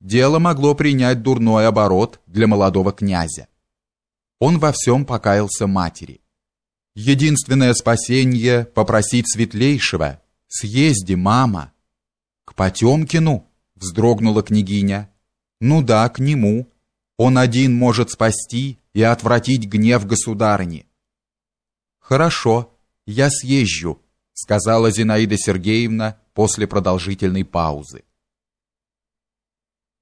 дело могло принять дурной оборот для молодого князя. Он во всем покаялся матери. Единственное спасение — попросить светлейшего. «Съезди, мама!» «К Потемкину?» — вздрогнула княгиня. «Ну да, к нему. Он один может спасти и отвратить гнев государыни». «Хорошо, я съезжу», — сказала Зинаида Сергеевна после продолжительной паузы.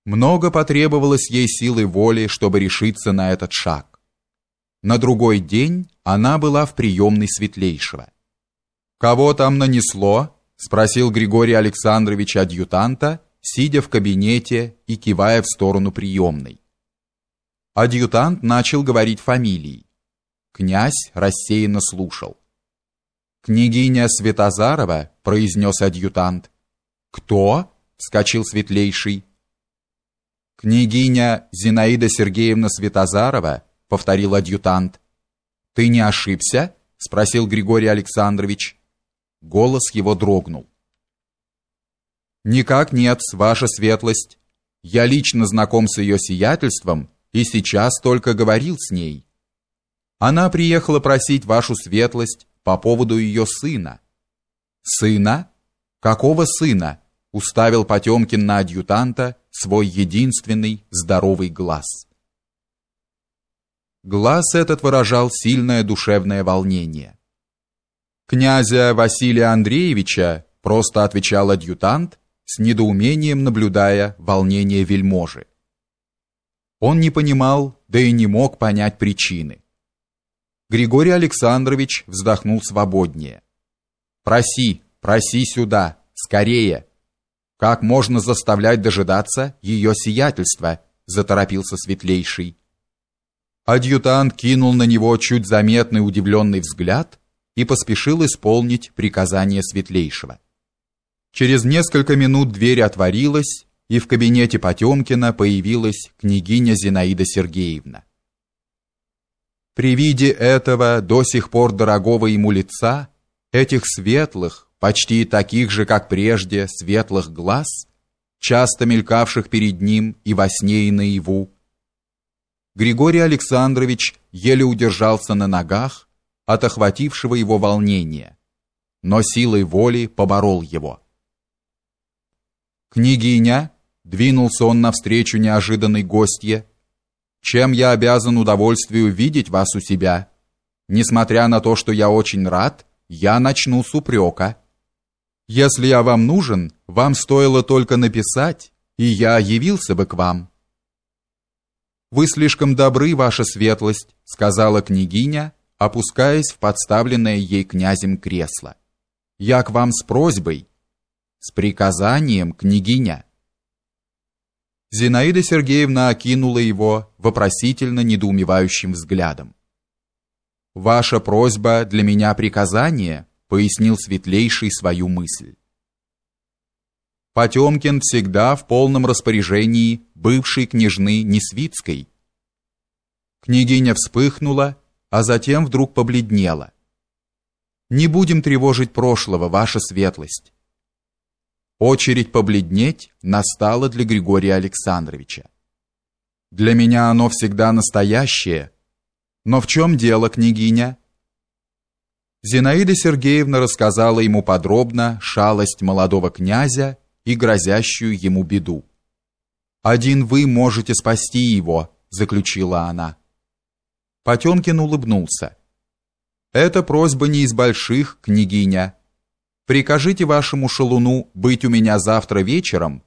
Много потребовалось ей силы воли, чтобы решиться на этот шаг. На другой день она была в приемной Светлейшего. «Кого там нанесло?» — спросил Григорий Александрович адъютанта, сидя в кабинете и кивая в сторону приемной. Адъютант начал говорить фамилии. Князь рассеянно слушал. «Княгиня Светозарова», — произнес адъютант. «Кто?» — вскочил Светлейший. «Княгиня Зинаида Сергеевна Светозарова», — повторил адъютант. «Ты не ошибся?» — спросил Григорий Александрович. Голос его дрогнул. «Никак нет, ваша светлость. Я лично знаком с ее сиятельством и сейчас только говорил с ней. Она приехала просить вашу светлость по поводу ее сына». «Сына? Какого сына?» — уставил Потемкин на адъютанта, свой единственный здоровый глаз. Глаз этот выражал сильное душевное волнение. Князя Василия Андреевича просто отвечал адъютант, с недоумением наблюдая волнение вельможи. Он не понимал, да и не мог понять причины. Григорий Александрович вздохнул свободнее. «Проси, проси сюда, скорее!» Как можно заставлять дожидаться ее сиятельства, заторопился светлейший. Адъютант кинул на него чуть заметный удивленный взгляд и поспешил исполнить приказание светлейшего. Через несколько минут дверь отворилась, и в кабинете Потемкина появилась княгиня Зинаида Сергеевна. При виде этого до сих пор дорогого ему лица, этих светлых, почти таких же, как прежде, светлых глаз, часто мелькавших перед ним и во сне, и наяву. Григорий Александрович еле удержался на ногах от охватившего его волнения, но силой воли поборол его. «Княгиня!» — двинулся он навстречу неожиданной гостье. «Чем я обязан удовольствию видеть вас у себя? Несмотря на то, что я очень рад, я начну с упрека». Если я вам нужен, вам стоило только написать, и я явился бы к вам. Вы слишком добры, ваша светлость, сказала княгиня, опускаясь в подставленное ей князем кресло. Я к вам с просьбой, с приказанием, княгиня. Зинаида Сергеевна окинула его вопросительно недоумевающим взглядом. Ваша просьба для меня приказание, пояснил светлейший свою мысль. Потемкин всегда в полном распоряжении бывшей княжны Несвицкой. Княгиня вспыхнула, а затем вдруг побледнела. Не будем тревожить прошлого, ваша светлость. Очередь побледнеть настала для Григория Александровича. Для меня оно всегда настоящее. Но в чем дело, княгиня? Зинаида Сергеевна рассказала ему подробно шалость молодого князя и грозящую ему беду. «Один вы можете спасти его», — заключила она. Потемкин улыбнулся. «Это просьба не из больших, княгиня. Прикажите вашему шалуну быть у меня завтра вечером,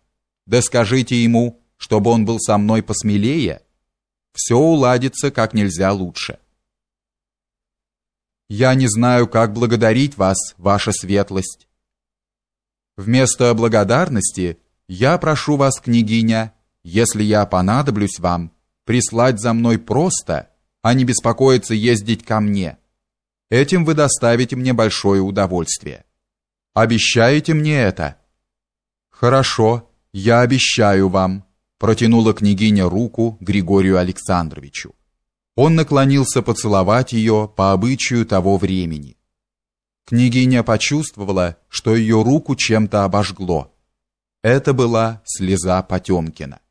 да скажите ему, чтобы он был со мной посмелее. Все уладится как нельзя лучше». Я не знаю, как благодарить вас, ваша светлость. Вместо благодарности я прошу вас, княгиня, если я понадоблюсь вам, прислать за мной просто, а не беспокоиться ездить ко мне. Этим вы доставите мне большое удовольствие. Обещаете мне это? Хорошо, я обещаю вам, протянула княгиня руку Григорию Александровичу. Он наклонился поцеловать ее по обычаю того времени. Княгиня почувствовала, что ее руку чем-то обожгло. Это была слеза Потемкина.